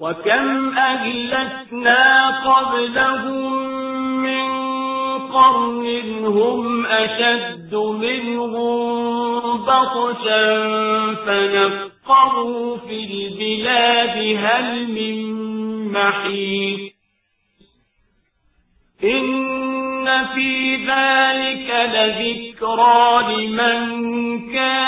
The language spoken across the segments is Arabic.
وكم أهلكنا قبلهم من قرن هم أشد منهم بطشا فنفقروا في البلاد هل من محيط. إن في ذلك لذكرى لمن كان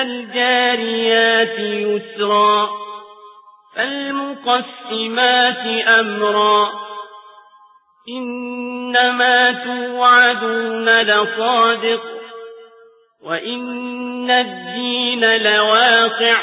فالجاريات يسرا فالمقسمات أمرا. إنما توعدون لصادق وإن الدين لواقع.